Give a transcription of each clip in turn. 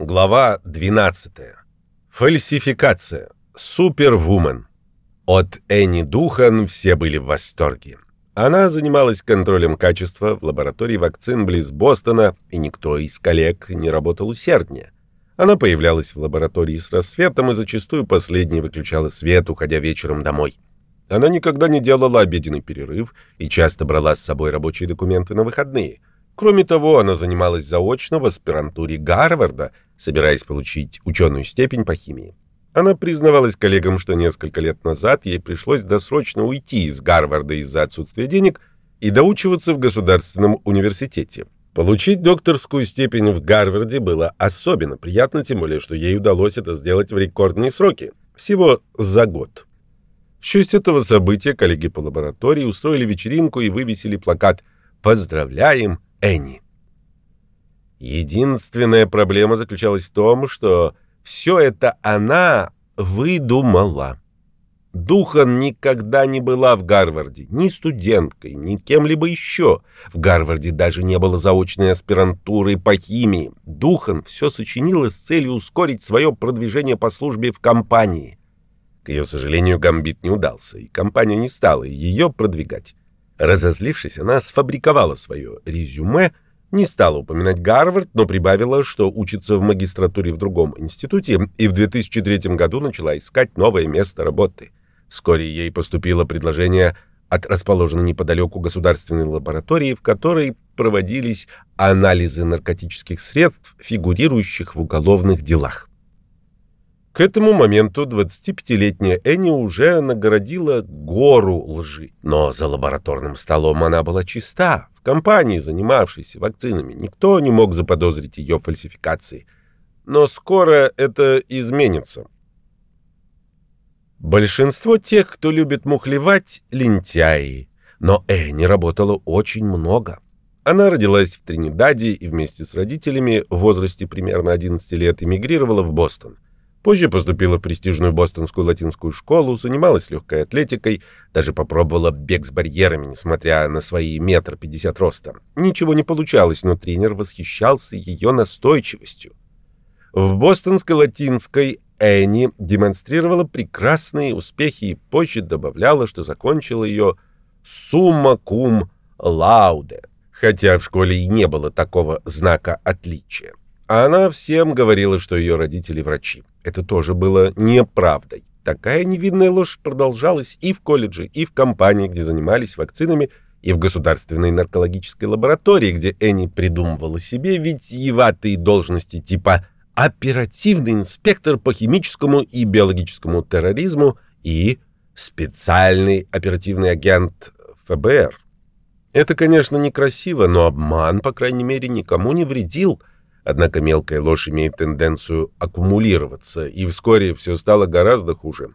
Глава 12. Фальсификация. Супервумен. От Энни Духан все были в восторге. Она занималась контролем качества в лаборатории вакцин близ Бостона, и никто из коллег не работал усерднее. Она появлялась в лаборатории с рассветом и зачастую последней выключала свет, уходя вечером домой. Она никогда не делала обеденный перерыв и часто брала с собой рабочие документы на выходные. Кроме того, она занималась заочно в аспирантуре Гарварда, собираясь получить ученую степень по химии. Она признавалась коллегам, что несколько лет назад ей пришлось досрочно уйти из Гарварда из-за отсутствия денег и доучиваться в государственном университете. Получить докторскую степень в Гарварде было особенно приятно, тем более, что ей удалось это сделать в рекордные сроки, всего за год. В честь этого события коллеги по лаборатории устроили вечеринку и вывесили плакат «Поздравляем, Энни». Единственная проблема заключалась в том, что все это она выдумала. Духан никогда не была в Гарварде, ни студенткой, ни кем-либо еще. В Гарварде даже не было заочной аспирантуры по химии. Духан все сочинила с целью ускорить свое продвижение по службе в компании. К ее сожалению, гамбит не удался, и компания не стала ее продвигать. Разозлившись, она сфабриковала свое резюме — не стала упоминать Гарвард, но прибавила, что учится в магистратуре в другом институте и в 2003 году начала искать новое место работы. Вскоре ей поступило предложение от расположенной неподалеку государственной лаборатории, в которой проводились анализы наркотических средств, фигурирующих в уголовных делах. К этому моменту 25-летняя Энни уже нагородила гору лжи. Но за лабораторным столом она была чиста. Компании, занимавшейся вакцинами, никто не мог заподозрить ее фальсификации. Но скоро это изменится. Большинство тех, кто любит мухлевать, лентяи. Но Энни работала очень много. Она родилась в Тринидаде и вместе с родителями в возрасте примерно 11 лет эмигрировала в Бостон. Позже поступила в престижную бостонскую латинскую школу, занималась легкой атлетикой, даже попробовала бег с барьерами, несмотря на свои метр пятьдесят роста. Ничего не получалось, но тренер восхищался ее настойчивостью. В бостонской латинской Энни демонстрировала прекрасные успехи и позже добавляла, что закончила ее «сумма кум лауде», хотя в школе и не было такого знака отличия. А она всем говорила, что ее родители врачи. Это тоже было неправдой. Такая невинная ложь продолжалась и в колледже, и в компании, где занимались вакцинами, и в государственной наркологической лаборатории, где Энни придумывала себе витиеватые должности типа оперативный инспектор по химическому и биологическому терроризму и специальный оперативный агент ФБР. Это, конечно, некрасиво, но обман, по крайней мере, никому не вредил – Однако мелкая ложь имеет тенденцию аккумулироваться, и вскоре все стало гораздо хуже.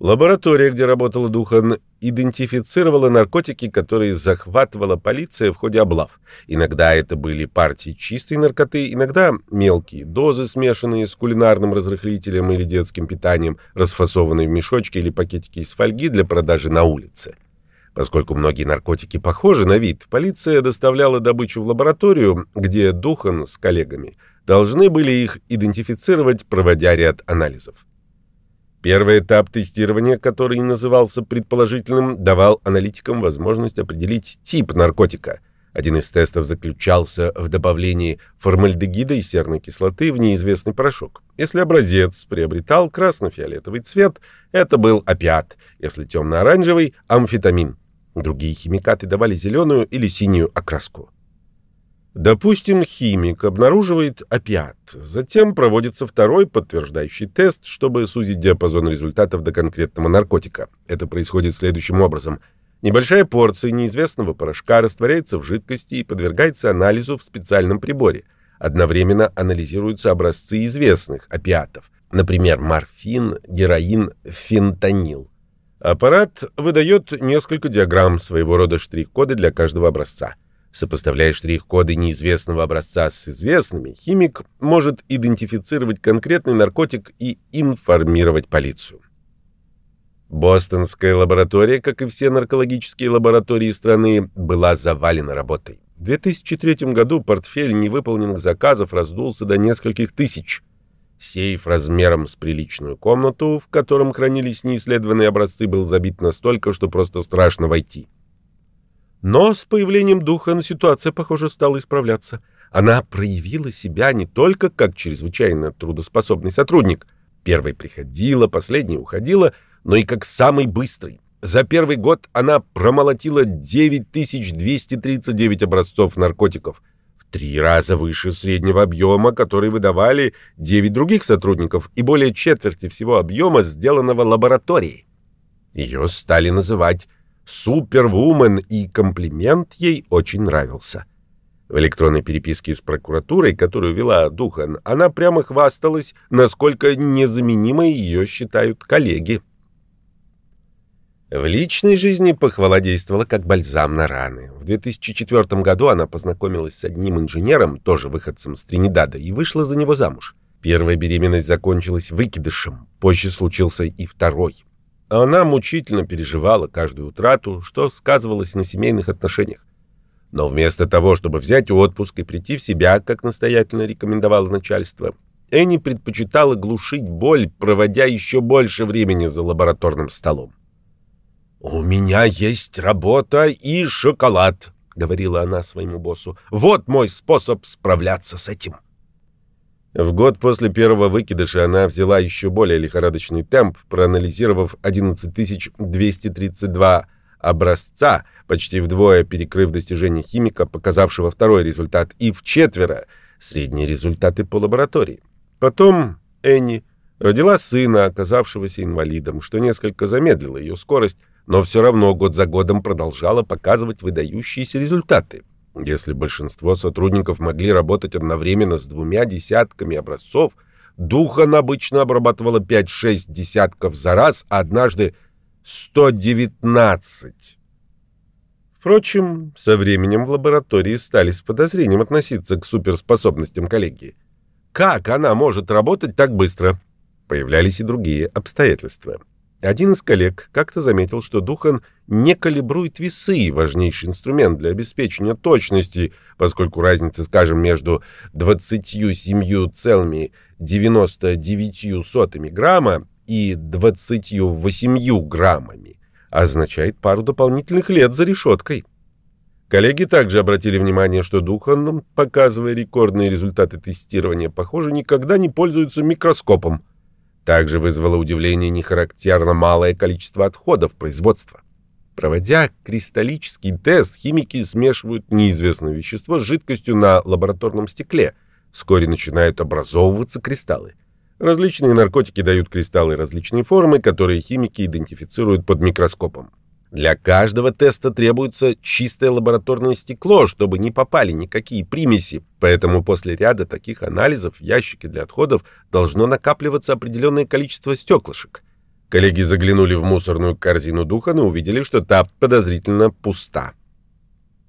Лаборатория, где работала Духан, идентифицировала наркотики, которые захватывала полиция в ходе облав. Иногда это были партии чистой наркоты, иногда мелкие дозы, смешанные с кулинарным разрыхлителем или детским питанием, расфасованные в мешочки или пакетики из фольги для продажи на улице. Поскольку многие наркотики похожи на вид, полиция доставляла добычу в лабораторию, где Духан с коллегами должны были их идентифицировать, проводя ряд анализов. Первый этап тестирования, который назывался предположительным, давал аналитикам возможность определить тип наркотика. Один из тестов заключался в добавлении формальдегида и серной кислоты в неизвестный порошок. Если образец приобретал красно-фиолетовый цвет, это был опиат, если темно-оранжевый – амфетамин. Другие химикаты давали зеленую или синюю окраску. Допустим, химик обнаруживает опиат. Затем проводится второй подтверждающий тест, чтобы сузить диапазон результатов до конкретного наркотика. Это происходит следующим образом. Небольшая порция неизвестного порошка растворяется в жидкости и подвергается анализу в специальном приборе. Одновременно анализируются образцы известных опиатов, например, морфин, героин, фентанил. Аппарат выдает несколько диаграмм, своего рода штрих-коды для каждого образца. Сопоставляя штрих-коды неизвестного образца с известными, химик может идентифицировать конкретный наркотик и информировать полицию. Бостонская лаборатория, как и все наркологические лаборатории страны, была завалена работой. В 2003 году портфель невыполненных заказов раздулся до нескольких тысяч. Сейф размером с приличную комнату, в котором хранились неисследованные образцы, был забит настолько, что просто страшно войти. Но с появлением духа ситуация, похоже, стала исправляться. Она проявила себя не только как чрезвычайно трудоспособный сотрудник. Первой приходила, последней уходила, но и как самый быстрый. За первый год она промолотила 9239 образцов наркотиков, три раза выше среднего объема, который выдавали 9 других сотрудников, и более четверти всего объема, сделанного лабораторией. Ее стали называть «супервумен», и комплимент ей очень нравился. В электронной переписке с прокуратурой, которую вела Духан, она прямо хвасталась, насколько незаменимой ее считают коллеги. В личной жизни похвала действовала как бальзам на раны. В 2004 году она познакомилась с одним инженером, тоже выходцем с Тринидада, и вышла за него замуж. Первая беременность закончилась выкидышем, позже случился и второй. Она мучительно переживала каждую утрату, что сказывалось на семейных отношениях. Но вместо того, чтобы взять отпуск и прийти в себя, как настоятельно рекомендовало начальство, Энни предпочитала глушить боль, проводя еще больше времени за лабораторным столом. «У меня есть работа и шоколад», — говорила она своему боссу. «Вот мой способ справляться с этим». В год после первого выкидыша она взяла еще более лихорадочный темп, проанализировав 11232 образца, почти вдвое перекрыв достижения химика, показавшего второй результат, и в четверо средние результаты по лаборатории. Потом Энни родила сына, оказавшегося инвалидом, что несколько замедлило ее скорость, но все равно год за годом продолжала показывать выдающиеся результаты. Если большинство сотрудников могли работать одновременно с двумя десятками образцов, Духан обычно обрабатывала 5-6 десятков за раз, а однажды 119. Впрочем, со временем в лаборатории стали с подозрением относиться к суперспособностям коллеги. Как она может работать так быстро? Появлялись и другие обстоятельства. Один из коллег как-то заметил, что Духан не калибрует весы, важнейший инструмент для обеспечения точности, поскольку разница, скажем, между 27,99 грамма и 28 граммами означает пару дополнительных лет за решеткой. Коллеги также обратили внимание, что Духан, показывая рекордные результаты тестирования, похоже, никогда не пользуется микроскопом. Также вызвало удивление нехарактерно малое количество отходов производства. Проводя кристаллический тест, химики смешивают неизвестное вещество с жидкостью на лабораторном стекле. Вскоре начинают образовываться кристаллы. Различные наркотики дают кристаллы различной формы, которые химики идентифицируют под микроскопом. Для каждого теста требуется чистое лабораторное стекло, чтобы не попали никакие примеси, поэтому после ряда таких анализов в ящике для отходов должно накапливаться определенное количество стеклышек. Коллеги заглянули в мусорную корзину Духан и увидели, что та подозрительно пуста.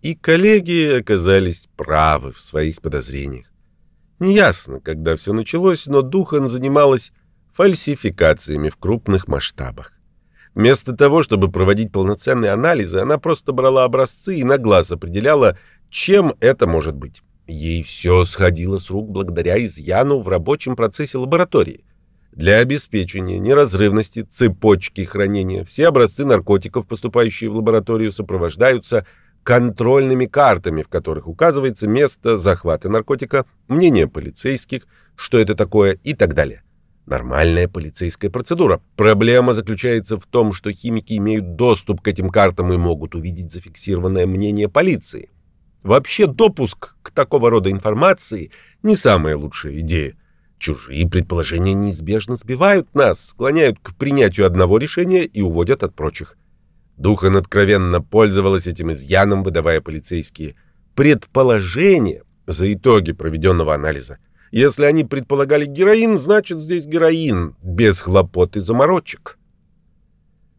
И коллеги оказались правы в своих подозрениях. Неясно, когда все началось, но Духан занималась фальсификациями в крупных масштабах. Вместо того, чтобы проводить полноценные анализы, она просто брала образцы и на глаз определяла, чем это может быть. Ей все сходило с рук благодаря изъяну в рабочем процессе лаборатории. Для обеспечения неразрывности цепочки хранения все образцы наркотиков, поступающие в лабораторию, сопровождаются контрольными картами, в которых указывается место захвата наркотика, мнение полицейских, что это такое и так далее. Нормальная полицейская процедура. Проблема заключается в том, что химики имеют доступ к этим картам и могут увидеть зафиксированное мнение полиции. Вообще допуск к такого рода информации не самая лучшая идея. Чужие предположения неизбежно сбивают нас, склоняют к принятию одного решения и уводят от прочих. Духан откровенно пользовалась этим изъяном, выдавая полицейские предположения за итоги проведенного анализа. Если они предполагали героин, значит здесь героин, без хлопот и заморочек.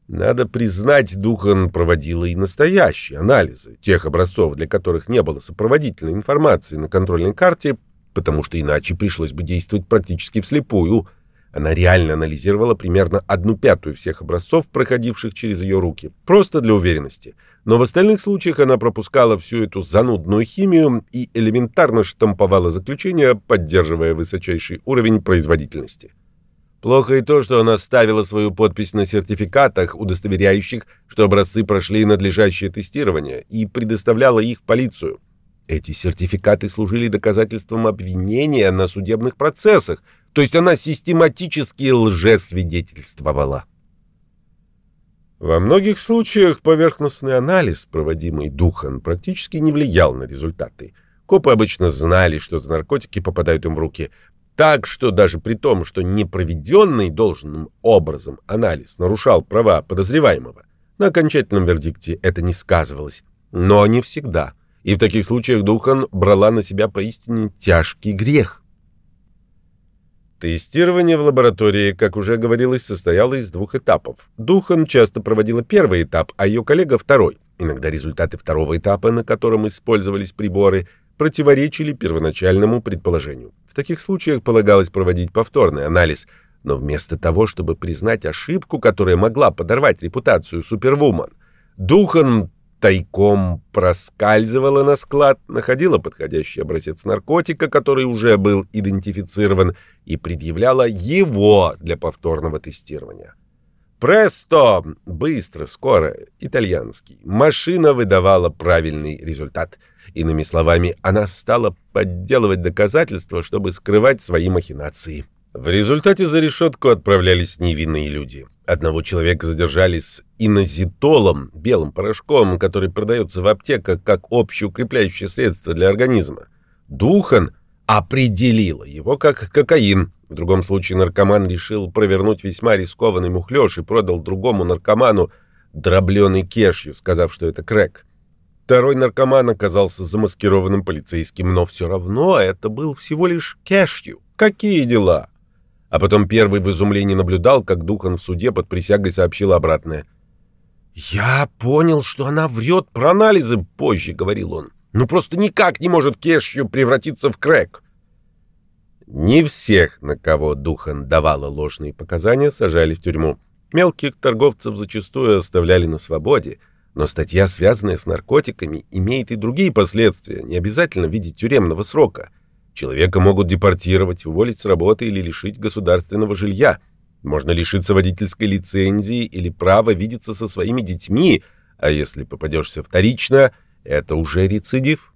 Надо признать, Духан проводила и настоящие анализы тех образцов, для которых не было сопроводительной информации на контрольной карте, потому что иначе пришлось бы действовать практически вслепую. Она реально анализировала примерно одну пятую всех образцов, проходивших через ее руки, просто для уверенности. Но в остальных случаях она пропускала всю эту занудную химию и элементарно штамповала заключения, поддерживая высочайший уровень производительности. Плохо и то, что она ставила свою подпись на сертификатах, удостоверяющих, что образцы прошли надлежащее тестирование, и предоставляла их в полицию. Эти сертификаты служили доказательством обвинения на судебных процессах, то есть она систематически лжесвидетельствовала. Во многих случаях поверхностный анализ, проводимый Духан, практически не влиял на результаты. Копы обычно знали, что за наркотики попадают им в руки, так что даже при том, что не проведенный должным образом анализ нарушал права подозреваемого, на окончательном вердикте это не сказывалось. Но не всегда. И в таких случаях Духан брала на себя поистине тяжкий грех. Тестирование в лаборатории, как уже говорилось, состояло из двух этапов. Духан часто проводила первый этап, а ее коллега — второй. Иногда результаты второго этапа, на котором использовались приборы, противоречили первоначальному предположению. В таких случаях полагалось проводить повторный анализ, но вместо того, чтобы признать ошибку, которая могла подорвать репутацию Супервумен, Духан тайком проскальзывала на склад, находила подходящий образец наркотика, который уже был идентифицирован, и предъявляла его для повторного тестирования. Престо! Быстро, скоро, итальянский. Машина выдавала правильный результат. Иными словами, она стала подделывать доказательства, чтобы скрывать свои махинации. В результате за решетку отправлялись невинные люди. Одного человека задержали с инозитолом, белым порошком, который продается в аптеках как общеукрепляющее средство для организма. Духан определила его как кокаин. В другом случае наркоман решил провернуть весьма рискованный мухлёж и продал другому наркоману дробленый кешью, сказав, что это крэк. Второй наркоман оказался замаскированным полицейским, но все равно это был всего лишь кешью. Какие дела? А потом первый в изумлении наблюдал, как Духан в суде под присягой сообщил обратное. «Я понял, что она врет про анализы позже», — говорил он. «Ну просто никак не может Кешью превратиться в крэк». Не всех, на кого Духан давала ложные показания, сажали в тюрьму. Мелких торговцев зачастую оставляли на свободе, но статья, связанная с наркотиками, имеет и другие последствия, не обязательно в виде тюремного срока — Человека могут депортировать, уволить с работы или лишить государственного жилья. Можно лишиться водительской лицензии или права видеться со своими детьми, а если попадешься вторично, это уже рецидив.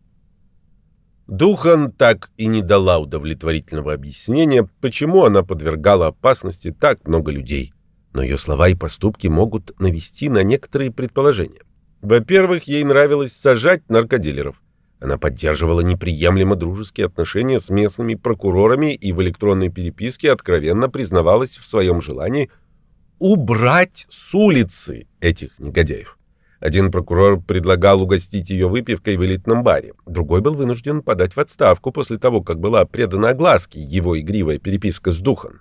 Духан так и не дала удовлетворительного объяснения, почему она подвергала опасности так много людей. Но ее слова и поступки могут навести на некоторые предположения. Во-первых, ей нравилось сажать наркодилеров. Она поддерживала неприемлемо дружеские отношения с местными прокурорами и в электронной переписке откровенно признавалась в своем желании убрать с улицы этих негодяев. Один прокурор предлагал угостить ее выпивкой в элитном баре, другой был вынужден подать в отставку после того, как была предана огласке его игривая переписка с духом.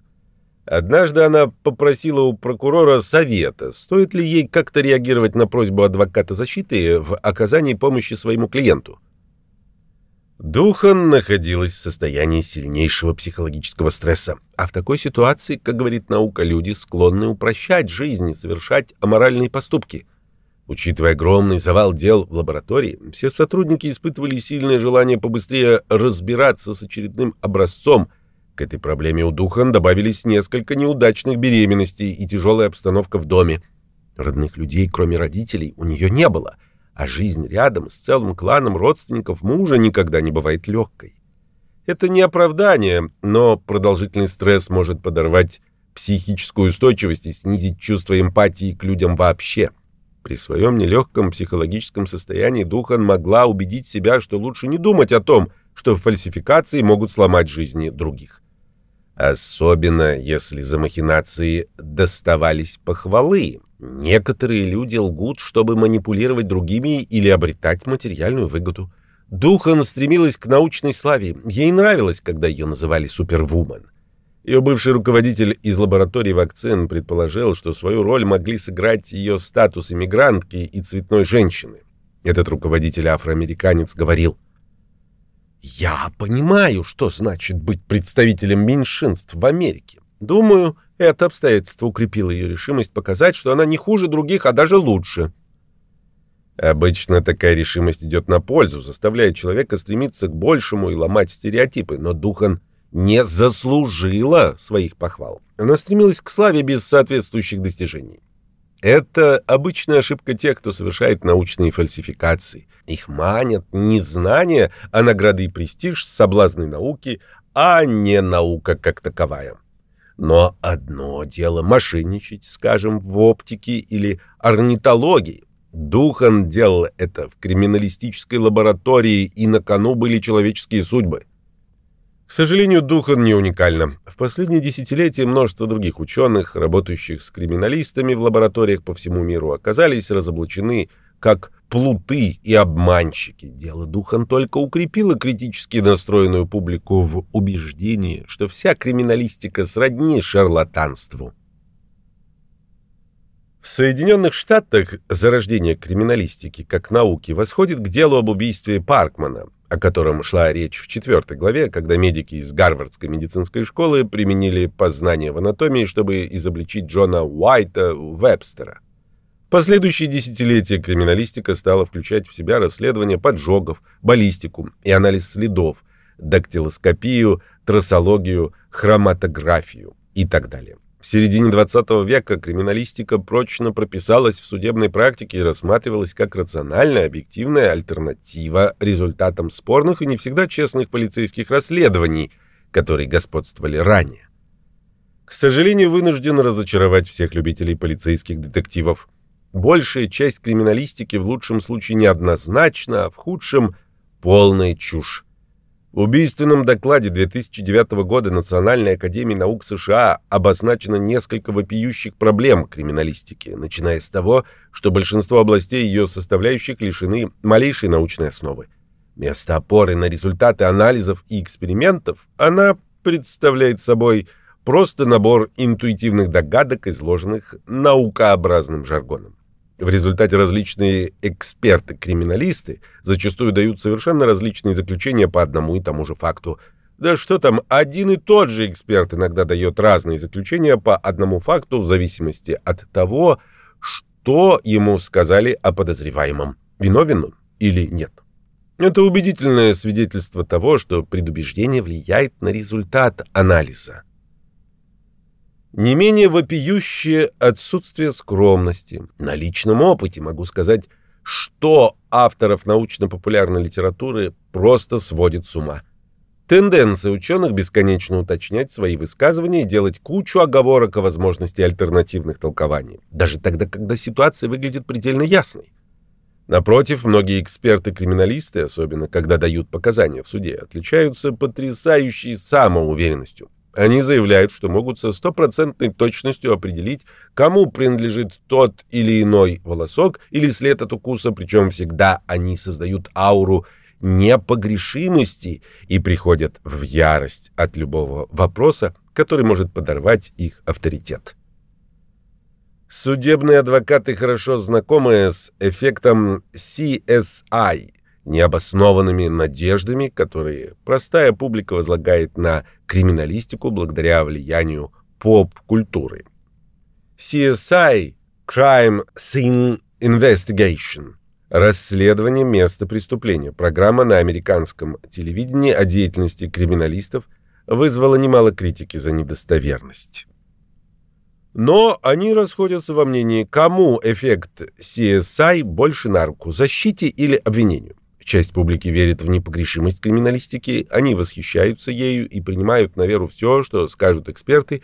Однажды она попросила у прокурора совета, стоит ли ей как-то реагировать на просьбу адвоката защиты в оказании помощи своему клиенту. Духан находилась в состоянии сильнейшего психологического стресса. А в такой ситуации, как говорит наука, люди склонны упрощать жизнь и совершать аморальные поступки. Учитывая огромный завал дел в лаборатории, все сотрудники испытывали сильное желание побыстрее разбираться с очередным образцом. К этой проблеме у Духан добавились несколько неудачных беременностей и тяжелая обстановка в доме. Родных людей, кроме родителей, у нее не было — а жизнь рядом с целым кланом родственников мужа никогда не бывает легкой. Это не оправдание, но продолжительный стресс может подорвать психическую устойчивость и снизить чувство эмпатии к людям вообще. При своем нелегком психологическом состоянии Духан могла убедить себя, что лучше не думать о том, что фальсификации могут сломать жизни других. Особенно, если за махинации доставались похвалы. Некоторые люди лгут, чтобы манипулировать другими или обретать материальную выгоду. Духан стремилась к научной славе. Ей нравилось, когда ее называли супервумен. Ее бывший руководитель из лаборатории вакцин предположил, что свою роль могли сыграть ее статус иммигрантки и цветной женщины. Этот руководитель афроамериканец говорил – я понимаю, что значит быть представителем меньшинств в Америке. Думаю, это обстоятельство укрепило ее решимость показать, что она не хуже других, а даже лучше. Обычно такая решимость идет на пользу, заставляет человека стремиться к большему и ломать стереотипы, но Духан не заслужила своих похвал. Она стремилась к славе без соответствующих достижений. Это обычная ошибка тех, кто совершает научные фальсификации. Их манят не знания, а награды и престиж, соблазны науки, а не наука как таковая. Но одно дело мошенничать, скажем, в оптике или орнитологии. Духан делал это в криминалистической лаборатории, и на кону были человеческие судьбы. К сожалению, Духан не уникально. В последние десятилетия множество других ученых, работающих с криминалистами в лабораториях по всему миру, оказались разоблачены как плуты и обманщики. Дело Духан только укрепило критически настроенную публику в убеждении, что вся криминалистика сродни шарлатанству. В Соединенных Штатах зарождение криминалистики как науки восходит к делу об убийстве Паркмана, о котором шла речь в четвертой главе, когда медики из Гарвардской медицинской школы применили познания в анатомии, чтобы изобличить Джона Уайта Вебстера. Последующие десятилетия криминалистика стала включать в себя расследование поджогов, баллистику и анализ следов, дактилоскопию, трассологию, хроматографию и так далее. В середине XX века криминалистика прочно прописалась в судебной практике и рассматривалась как рациональная, объективная альтернатива результатам спорных и не всегда честных полицейских расследований, которые господствовали ранее. К сожалению, вынужден разочаровать всех любителей полицейских детективов. Большая часть криминалистики в лучшем случае неоднозначна, а в худшем — полная чушь. В убийственном докладе 2009 года Национальной академии наук США обозначено несколько вопиющих проблем криминалистики, начиная с того, что большинство областей ее составляющих лишены малейшей научной основы. Вместо опоры на результаты анализов и экспериментов она представляет собой просто набор интуитивных догадок, изложенных наукообразным жаргоном. В результате различные эксперты-криминалисты зачастую дают совершенно различные заключения по одному и тому же факту. Да что там, один и тот же эксперт иногда дает разные заключения по одному факту в зависимости от того, что ему сказали о подозреваемом, виновен он или нет. Это убедительное свидетельство того, что предубеждение влияет на результат анализа. Не менее вопиющее отсутствие скромности. На личном опыте могу сказать, что авторов научно-популярной литературы просто сводит с ума. Тенденция ученых бесконечно уточнять свои высказывания и делать кучу оговорок о возможности альтернативных толкований, даже тогда, когда ситуация выглядит предельно ясной. Напротив, многие эксперты-криминалисты, особенно когда дают показания в суде, отличаются потрясающей самоуверенностью. Они заявляют, что могут со стопроцентной точностью определить, кому принадлежит тот или иной волосок или след от укуса, причем всегда они создают ауру непогрешимости и приходят в ярость от любого вопроса, который может подорвать их авторитет. Судебные адвокаты хорошо знакомы с эффектом CSI – необоснованными надеждами, которые простая публика возлагает на криминалистику благодаря влиянию поп-культуры. CSI Crime Scene Investigation Расследование места преступления. Программа на американском телевидении о деятельности криминалистов вызвала немало критики за недостоверность. Но они расходятся во мнении, кому эффект CSI больше на руку – защите или обвинению. Часть публики верит в непогрешимость криминалистики, они восхищаются ею и принимают на веру все, что скажут эксперты.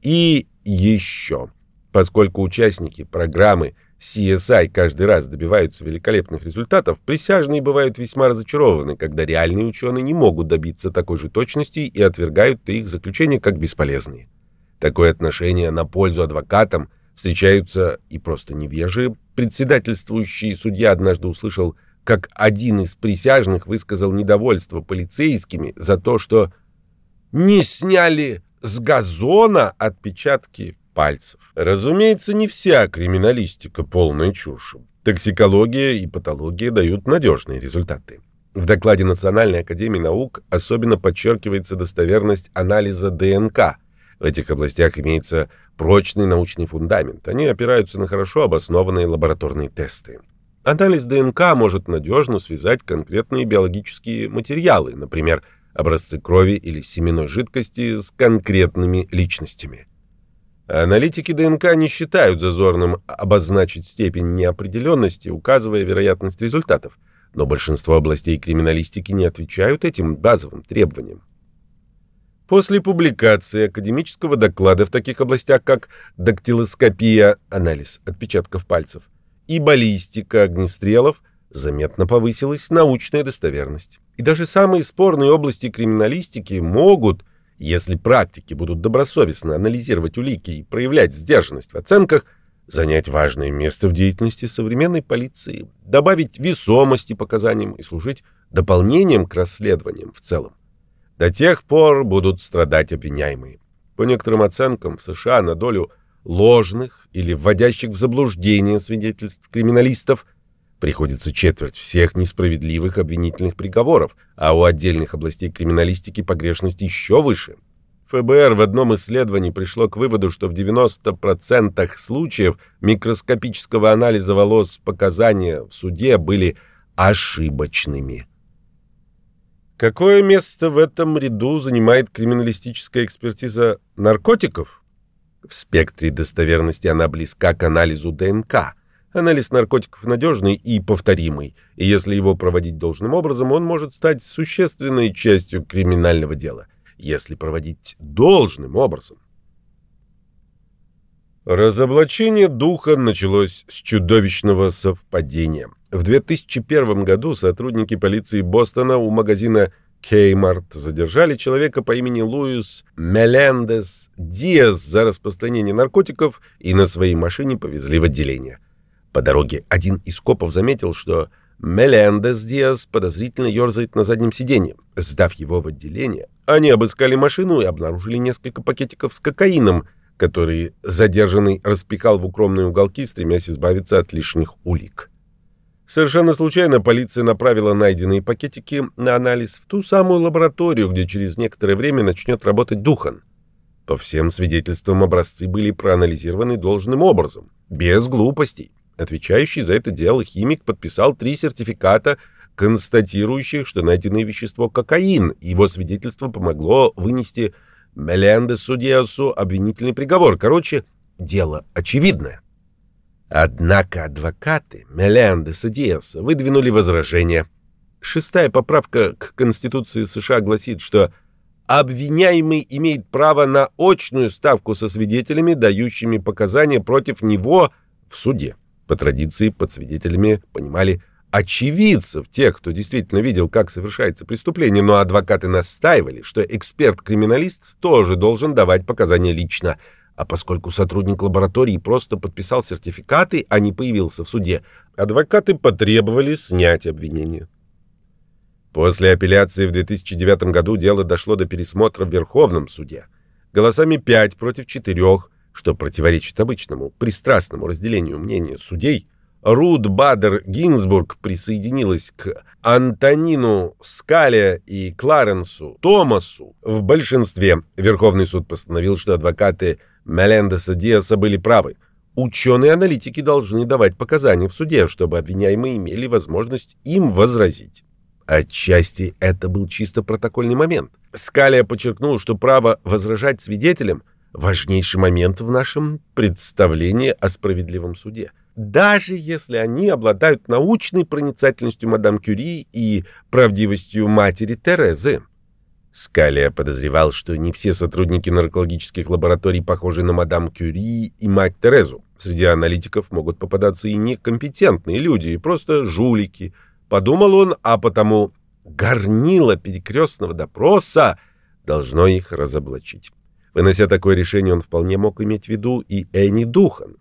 И еще, поскольку участники программы CSI каждый раз добиваются великолепных результатов, присяжные бывают весьма разочарованы, когда реальные ученые не могут добиться такой же точности и отвергают их заключения как бесполезные. Такое отношение на пользу адвокатам встречаются и просто невежи. Председательствующий судья однажды услышал – как один из присяжных высказал недовольство полицейскими за то, что не сняли с газона отпечатки пальцев. Разумеется, не вся криминалистика полная чушь. Токсикология и патология дают надежные результаты. В докладе Национальной академии наук особенно подчеркивается достоверность анализа ДНК, В этих областях имеется прочный научный фундамент. Они опираются на хорошо обоснованные лабораторные тесты. Анализ ДНК может надежно связать конкретные биологические материалы, например, образцы крови или семенной жидкости с конкретными личностями. Аналитики ДНК не считают зазорным обозначить степень неопределенности, указывая вероятность результатов, но большинство областей криминалистики не отвечают этим базовым требованиям. После публикации академического доклада в таких областях, как дактилоскопия, анализ отпечатков пальцев, и баллистика огнестрелов, заметно повысилась научная достоверность. И даже самые спорные области криминалистики могут, если практики будут добросовестно анализировать улики и проявлять сдержанность в оценках, занять важное место в деятельности современной полиции, добавить весомости показаниям и служить дополнением к расследованиям в целом. До тех пор будут страдать обвиняемые. По некоторым оценкам в США на долю ложных или вводящих в заблуждение свидетельств криминалистов приходится четверть всех несправедливых обвинительных приговоров, а у отдельных областей криминалистики погрешность еще выше. ФБР в одном исследовании пришло к выводу, что в 90% случаев микроскопического анализа волос показания в суде были ошибочными. Какое место в этом ряду занимает криминалистическая экспертиза наркотиков? В спектре достоверности она близка к анализу ДНК. Анализ наркотиков надежный и повторимый, и если его проводить должным образом, он может стать существенной частью криминального дела, если проводить должным образом. Разоблачение духа началось с чудовищного совпадения. В 2001 году сотрудники полиции Бостона у магазина Kmart задержали человека по имени Луис Мелендес Диас за распространение наркотиков и на своей машине повезли в отделение. По дороге один из копов заметил, что Мелендес Диас подозрительно ерзает на заднем сиденье. Сдав его в отделение, они обыскали машину и обнаружили несколько пакетиков с кокаином, который задержанный распекал в укромные уголки, стремясь избавиться от лишних улик. Совершенно случайно полиция направила найденные пакетики на анализ в ту самую лабораторию, где через некоторое время начнет работать Духан. По всем свидетельствам образцы были проанализированы должным образом, без глупостей. Отвечающий за это дело химик подписал три сертификата, констатирующих, что найденное вещество кокаин. Его свидетельство помогло вынести Мелендесу Диасу обвинительный приговор. Короче, дело очевидное. Однако адвокаты Мелендеса Диаса выдвинули возражение. Шестая поправка к Конституции США гласит, что обвиняемый имеет право на очную ставку со свидетелями, дающими показания против него в суде. По традиции под свидетелями понимали очевидцев, тех, кто действительно видел, как совершается преступление, но адвокаты настаивали, что эксперт-криминалист тоже должен давать показания лично – а поскольку сотрудник лаборатории просто подписал сертификаты, а не появился в суде, адвокаты потребовали снять обвинение. После апелляции в 2009 году дело дошло до пересмотра в Верховном суде. Голосами 5 против 4, что противоречит обычному пристрастному разделению мнения судей, Рут Бадер Гинзбург присоединилась к Антонину Скале и Кларенсу Томасу. В большинстве Верховный суд постановил, что адвокаты Мелендеса Диаса были правы. Ученые-аналитики должны давать показания в суде, чтобы обвиняемые имели возможность им возразить. Отчасти это был чисто протокольный момент. Скалия подчеркнул, что право возражать свидетелям – важнейший момент в нашем представлении о справедливом суде. Даже если они обладают научной проницательностью мадам Кюри и правдивостью матери Терезы. Скалия подозревал, что не все сотрудники наркологических лабораторий похожи на мадам Кюри и мать Терезу. Среди аналитиков могут попадаться и некомпетентные люди, и просто жулики. Подумал он, а потому горнило перекрестного допроса должно их разоблачить. Вынося такое решение, он вполне мог иметь в виду и Энни Духан.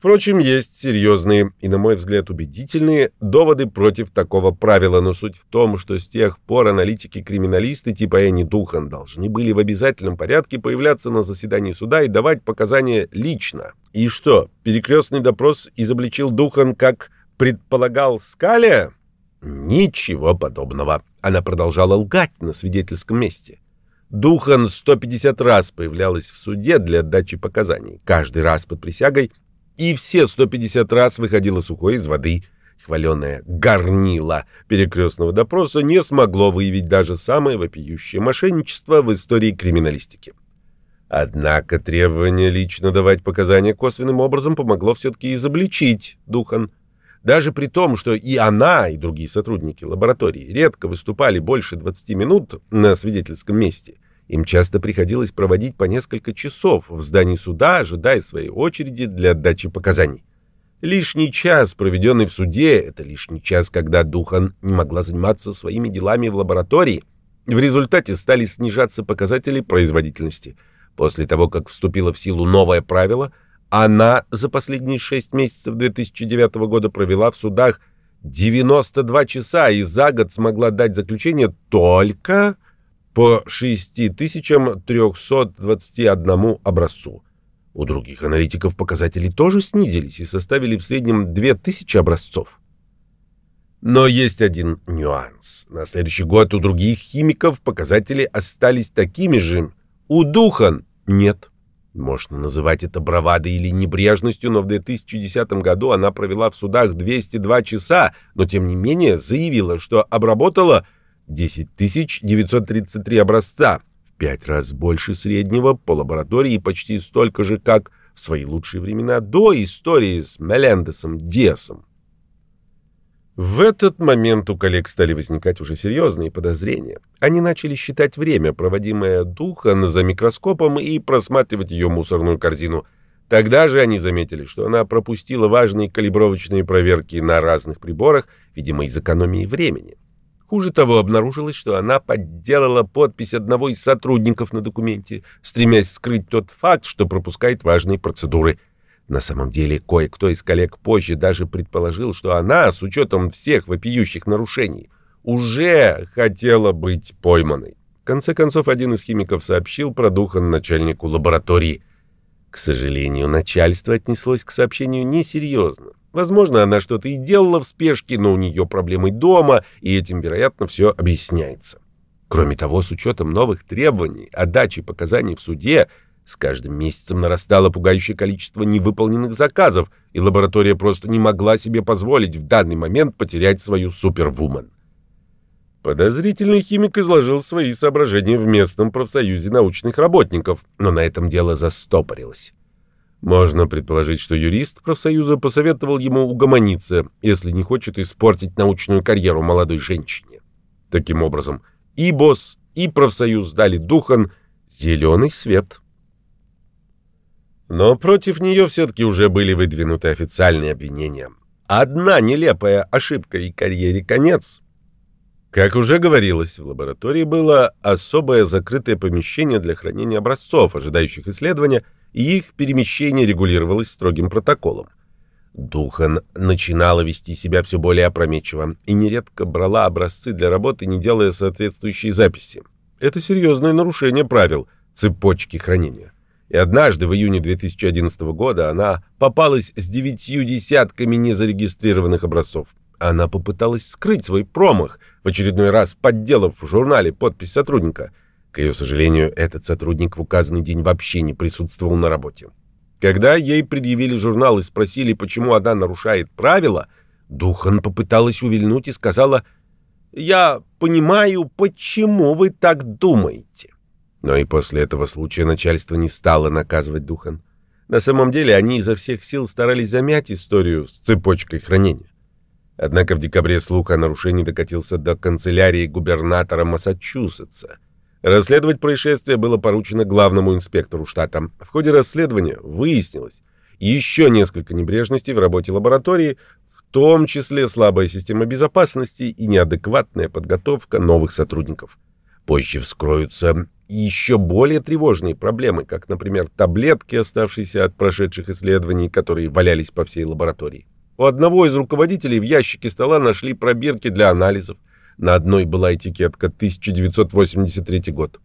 Впрочем, есть серьезные и, на мой взгляд, убедительные доводы против такого правила, но суть в том, что с тех пор аналитики-криминалисты типа Энни Духан должны были в обязательном порядке появляться на заседании суда и давать показания лично. И что, перекрестный допрос изобличил Духан, как предполагал Скалия? Ничего подобного. Она продолжала лгать на свидетельском месте. Духан 150 раз появлялась в суде для отдачи показаний, каждый раз под присягой, и все 150 раз выходила сухой из воды. Хваленое горнило перекрестного допроса не смогло выявить даже самое вопиющее мошенничество в истории криминалистики. Однако требование лично давать показания косвенным образом помогло все-таки изобличить Духан. Даже при том, что и она, и другие сотрудники лаборатории редко выступали больше 20 минут на свидетельском месте, им часто приходилось проводить по несколько часов в здании суда, ожидая своей очереди для отдачи показаний. Лишний час, проведенный в суде, это лишний час, когда Духан не могла заниматься своими делами в лаборатории. В результате стали снижаться показатели производительности. После того, как вступило в силу новое правило – она за последние шесть месяцев 2009 года провела в судах 92 часа и за год смогла дать заключение только по 6321 образцу. У других аналитиков показатели тоже снизились и составили в среднем 2000 образцов. Но есть один нюанс. На следующий год у других химиков показатели остались такими же. У Духан нет. Можно называть это бравадой или небрежностью, но в 2010 году она провела в судах 202 часа, но тем не менее заявила, что обработала 10 933 образца, в пять раз больше среднего по лаборатории и почти столько же, как в свои лучшие времена до истории с Мелендесом Диасом. В этот момент у коллег стали возникать уже серьезные подозрения. Они начали считать время, проводимое Духан за микроскопом, и просматривать ее мусорную корзину. Тогда же они заметили, что она пропустила важные калибровочные проверки на разных приборах, видимо, из экономии времени. Хуже того, обнаружилось, что она подделала подпись одного из сотрудников на документе, стремясь скрыть тот факт, что пропускает важные процедуры – на самом деле, кое-кто из коллег позже даже предположил, что она, с учетом всех вопиющих нарушений, уже хотела быть пойманной. В конце концов, один из химиков сообщил про Духан начальнику лаборатории. К сожалению, начальство отнеслось к сообщению несерьезно. Возможно, она что-то и делала в спешке, но у нее проблемы дома, и этим, вероятно, все объясняется. Кроме того, с учетом новых требований о даче показаний в суде, с каждым месяцем нарастало пугающее количество невыполненных заказов, и лаборатория просто не могла себе позволить в данный момент потерять свою супервумен. Подозрительный химик изложил свои соображения в местном профсоюзе научных работников, но на этом дело застопорилось. Можно предположить, что юрист профсоюза посоветовал ему угомониться, если не хочет испортить научную карьеру молодой женщине. Таким образом, и босс, и профсоюз дали Духан зеленый свет. Но против нее все-таки уже были выдвинуты официальные обвинения. Одна нелепая ошибка и карьере конец. Как уже говорилось, в лаборатории было особое закрытое помещение для хранения образцов, ожидающих исследования, и их перемещение регулировалось строгим протоколом. Духан начинала вести себя все более опрометчиво и нередко брала образцы для работы, не делая соответствующие записи. Это серьезное нарушение правил цепочки хранения. И однажды в июне 2011 года она попалась с девятью десятками незарегистрированных образцов. Она попыталась скрыть свой промах, в очередной раз подделав в журнале подпись сотрудника. К ее сожалению, этот сотрудник в указанный день вообще не присутствовал на работе. Когда ей предъявили журнал и спросили, почему она нарушает правила, Духан попыталась увильнуть и сказала «Я понимаю, почему вы так думаете». Но и после этого случая начальство не стало наказывать Духан. На самом деле они изо всех сил старались замять историю с цепочкой хранения. Однако в декабре слух о нарушении докатился до канцелярии губернатора Массачусетса. Расследовать происшествие было поручено главному инспектору штата. В ходе расследования выяснилось еще несколько небрежностей в работе лаборатории, в том числе слабая система безопасности и неадекватная подготовка новых сотрудников. Позже вскроются еще более тревожные проблемы, как, например, таблетки, оставшиеся от прошедших исследований, которые валялись по всей лаборатории. У одного из руководителей в ящике стола нашли пробирки для анализов. На одной была этикетка 1983 год.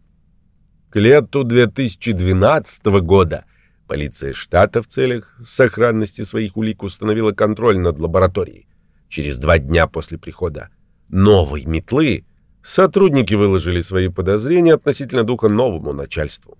К лету 2012 года полиция штата в целях сохранности своих улик установила контроль над лабораторией. Через два дня после прихода новой метлы Сотрудники выложили свои подозрения относительно духа новому начальству.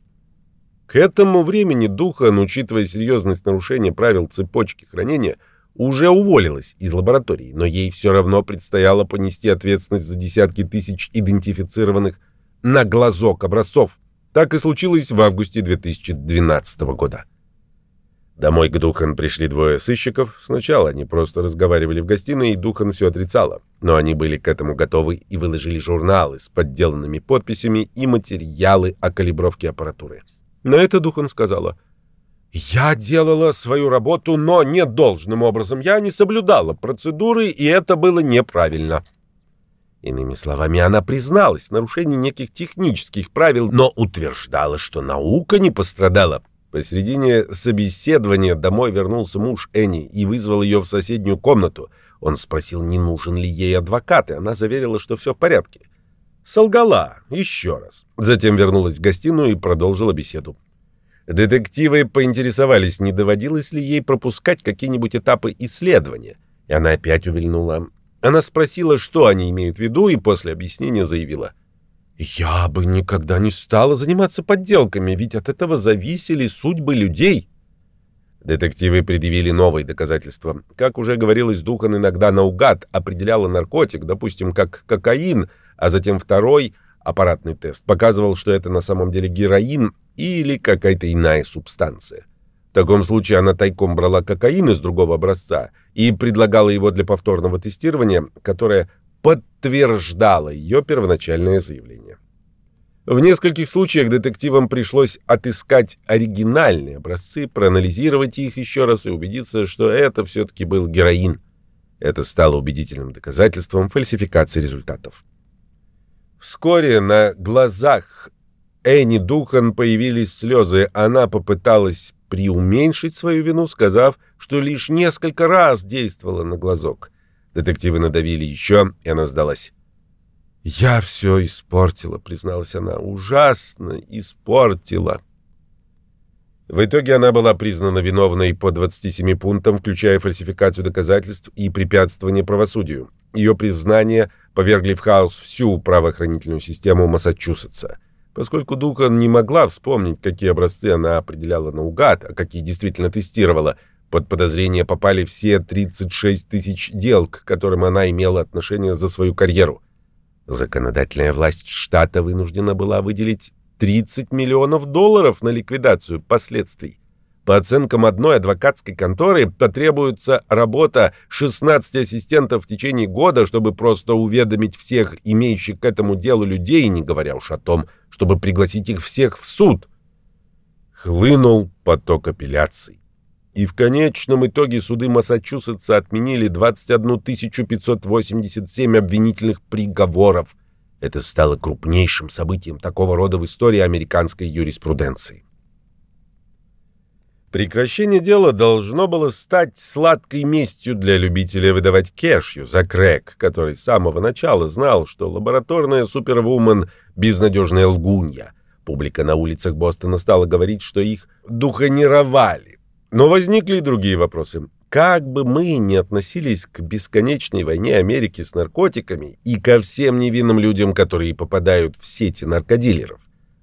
К этому времени Духан, учитывая серьезность нарушения правил цепочки хранения, уже уволилась из лаборатории, но ей все равно предстояло понести ответственность за десятки тысяч идентифицированных на глазок образцов. Так и случилось в августе 2012 года. Домой к Духан пришли двое сыщиков. Сначала они просто разговаривали в гостиной, и Духан все отрицала. Но они были к этому готовы и выложили журналы с подделанными подписями и материалы о калибровке аппаратуры. На это Духан сказала, «Я делала свою работу, но не должным образом. Я не соблюдала процедуры, и это было неправильно». Иными словами, она призналась в нарушении неких технических правил, но утверждала, что наука не пострадала Посредине собеседования домой вернулся муж Энни и вызвал ее в соседнюю комнату. Он спросил, не нужен ли ей адвокат, и она заверила, что все в порядке. Солгала еще раз. Затем вернулась в гостиную и продолжила беседу. Детективы поинтересовались, не доводилось ли ей пропускать какие-нибудь этапы исследования. И она опять увильнула. Она спросила, что они имеют в виду, и после объяснения заявила — я бы никогда не стала заниматься подделками, ведь от этого зависели судьбы людей. Детективы предъявили новые доказательства. Как уже говорилось, Духан иногда наугад определяла наркотик, допустим, как кокаин, а затем второй аппаратный тест показывал, что это на самом деле героин или какая-то иная субстанция. В таком случае она тайком брала кокаин из другого образца и предлагала его для повторного тестирования, которое подтверждало ее первоначальное заявление. В нескольких случаях детективам пришлось отыскать оригинальные образцы, проанализировать их еще раз и убедиться, что это все-таки был героин. Это стало убедительным доказательством фальсификации результатов. Вскоре на глазах Энни Духан появились слезы. Она попыталась преуменьшить свою вину, сказав, что лишь несколько раз действовала на глазок. Детективы надавили еще, и она сдалась. «Я все испортила», — призналась она. «Ужасно испортила». В итоге она была признана виновной по 27 пунктам, включая фальсификацию доказательств и препятствование правосудию. Ее признание повергли в хаос всю правоохранительную систему Массачусетса. Поскольку Дукан не могла вспомнить, какие образцы она определяла наугад, а какие действительно тестировала, под подозрение попали все 36 тысяч дел, к которым она имела отношение за свою карьеру. Законодательная власть штата вынуждена была выделить 30 миллионов долларов на ликвидацию последствий. По оценкам одной адвокатской конторы потребуется работа 16 ассистентов в течение года, чтобы просто уведомить всех имеющих к этому делу людей, не говоря уж о том, чтобы пригласить их всех в суд. Хлынул поток апелляций и в конечном итоге суды Массачусетса отменили 21 587 обвинительных приговоров. Это стало крупнейшим событием такого рода в истории американской юриспруденции. Прекращение дела должно было стать сладкой местью для любителя выдавать кешью за крэк, который с самого начала знал, что лабораторная супервумен — безнадежная лгунья. Публика на улицах Бостона стала говорить, что их духонировали. Но возникли и другие вопросы. Как бы мы ни относились к бесконечной войне Америки с наркотиками и ко всем невинным людям, которые попадают в сети наркодилеров,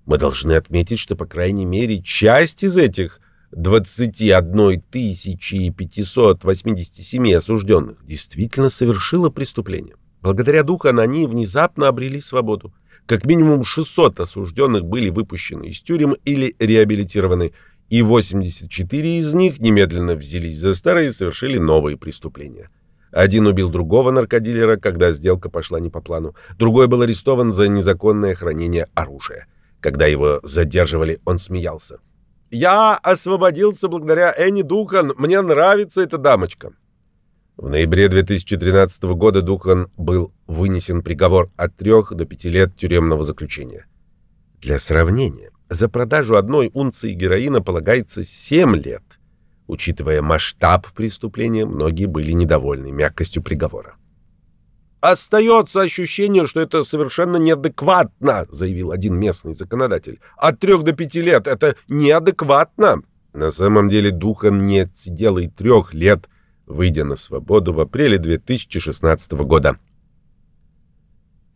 мы должны отметить, что, по крайней мере, часть из этих 21 587 осужденных действительно совершила преступление. Благодаря Духан они внезапно обрели свободу. Как минимум 600 осужденных были выпущены из тюрем или реабилитированы – и 84 из них немедленно взялись за старые и совершили новые преступления. Один убил другого наркодилера, когда сделка пошла не по плану. Другой был арестован за незаконное хранение оружия. Когда его задерживали, он смеялся. «Я освободился благодаря Энни Духан. Мне нравится эта дамочка». В ноябре 2013 года Духан был вынесен приговор от 3 до 5 лет тюремного заключения. Для сравнения, за продажу одной унции героина полагается 7 лет. Учитывая масштаб преступления, многие были недовольны мягкостью приговора. «Остается ощущение, что это совершенно неадекватно», — заявил один местный законодатель. «От трех до пяти лет это неадекватно». На самом деле Духан не отсидел и трех лет, выйдя на свободу в апреле 2016 года.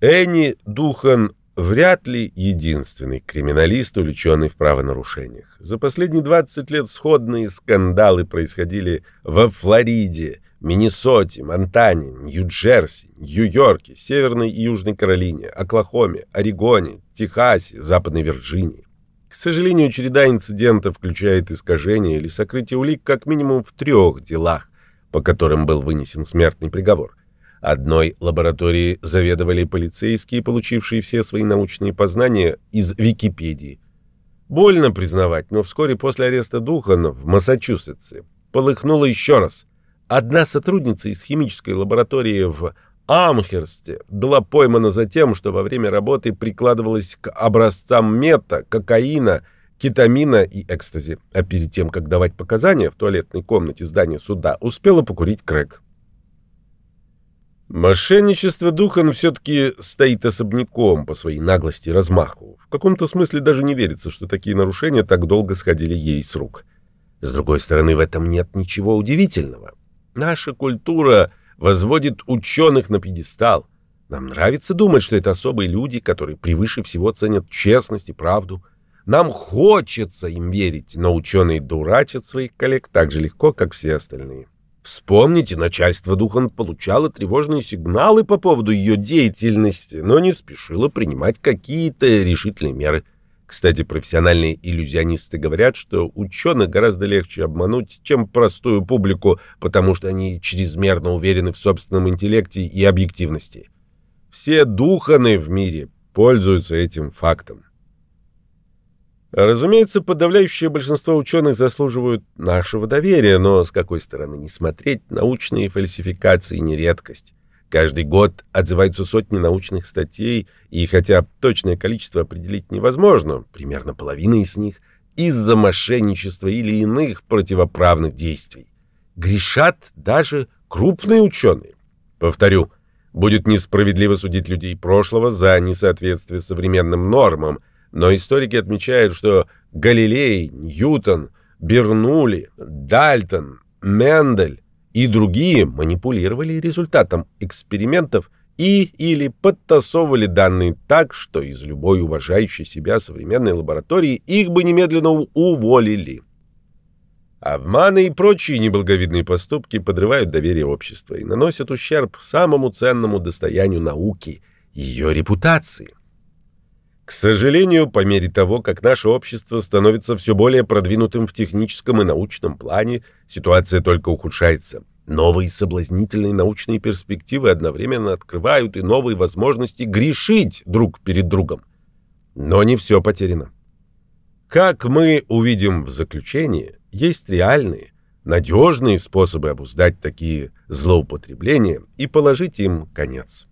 Энни Духан вряд ли единственный криминалист, увлеченный в правонарушениях. За последние 20 лет сходные скандалы происходили во Флориде, Миннесоте, Монтане, Нью-Джерси, Нью-Йорке, Северной и Южной Каролине, Оклахоме, Орегоне, Техасе, Западной Вирджинии. К сожалению, череда инцидентов включает искажение или сокрытие улик как минимум в трех делах, по которым был вынесен смертный приговор. Одной лаборатории заведовали полицейские, получившие все свои научные познания из Википедии. Больно признавать, но вскоре после ареста Духана в Массачусетсе полыхнуло еще раз. Одна сотрудница из химической лаборатории в Амхерсте была поймана за тем, что во время работы прикладывалась к образцам мета, кокаина, кетамина и экстази, а перед тем, как давать показания в туалетной комнате здания суда, успела покурить крэк. Мошенничество Духан все-таки стоит особняком по своей наглости и размаху. В каком-то смысле даже не верится, что такие нарушения так долго сходили ей с рук. С другой стороны, в этом нет ничего удивительного. Наша культура возводит ученых на пьедестал. Нам нравится думать, что это особые люди, которые превыше всего ценят честность и правду. Нам хочется им верить, но ученые дурачат своих коллег так же легко, как все остальные. Вспомните, начальство Духан получало тревожные сигналы по поводу ее деятельности, но не спешило принимать какие-то решительные меры. Кстати, профессиональные иллюзионисты говорят, что ученых гораздо легче обмануть, чем простую публику, потому что они чрезмерно уверены в собственном интеллекте и объективности. Все Духаны в мире пользуются этим фактом. Разумеется, подавляющее большинство ученых заслуживают нашего доверия, но с какой стороны не смотреть, научные фальсификации не редкость. Каждый год отзываются сотни научных статей, и хотя точное количество определить невозможно, примерно половина из них из-за мошенничества или иных противоправных действий. Грешат даже крупные ученые. Повторю, будет несправедливо судить людей прошлого за несоответствие современным нормам, но историки отмечают, что Галилей, Ньютон, Бернули, Дальтон, Мендель и другие манипулировали результатом экспериментов и или подтасовывали данные так, что из любой уважающей себя современной лаборатории их бы немедленно уволили. Обманы и прочие неблаговидные поступки подрывают доверие общества и наносят ущерб самому ценному достоянию науки – ее репутации. К сожалению, по мере того, как наше общество становится все более продвинутым в техническом и научном плане, ситуация только ухудшается. Новые соблазнительные научные перспективы одновременно открывают и новые возможности грешить друг перед другом. Но не все потеряно. Как мы увидим в заключении, есть реальные, надежные способы обуздать такие злоупотребления и положить им конец.